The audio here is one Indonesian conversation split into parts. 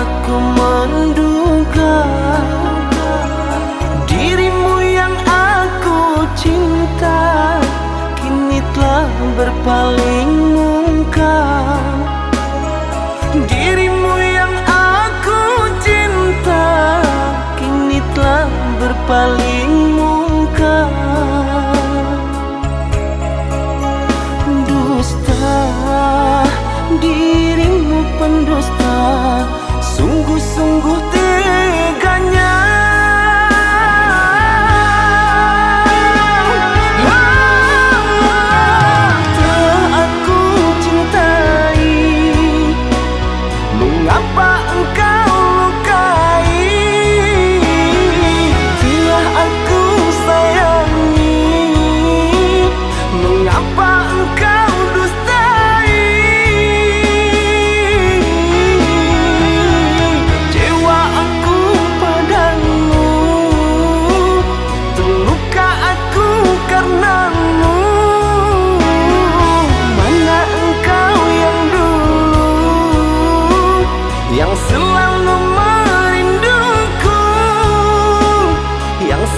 aku menduga Dirimu yang aku cinta Kini telah berpaling muka. Dirimu yang aku cinta Kini telah berpaling muka. Dusta Dirimu pendusta 送过，送过的。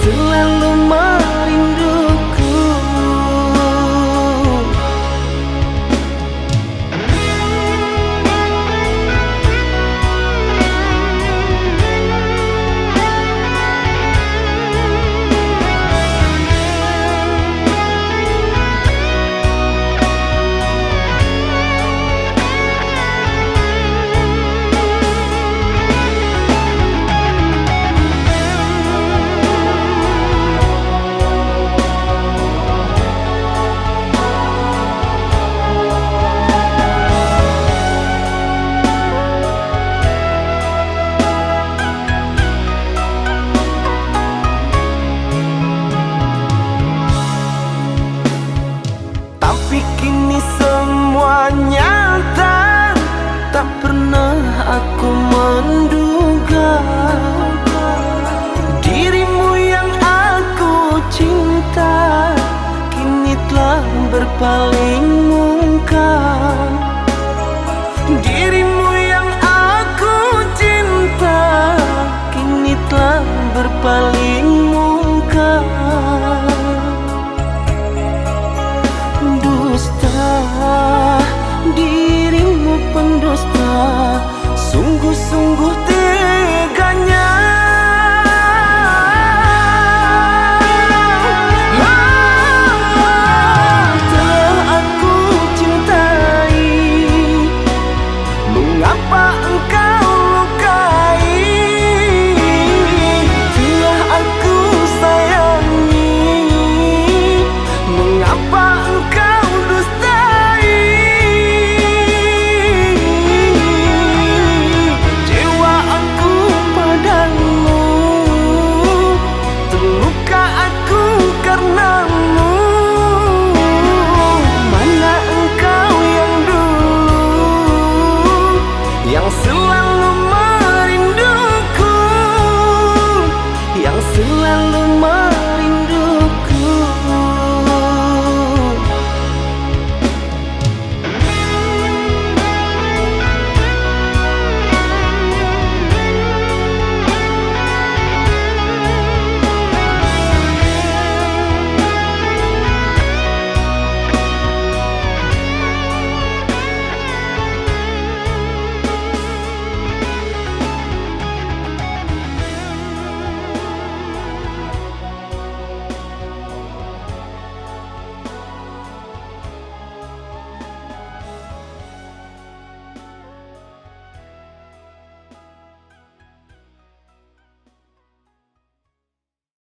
Thương! Berpaling muka Dirimu yang aku cinta Kini telah berpaling muka Dusta Dirimu pendusta Sungguh-sungguh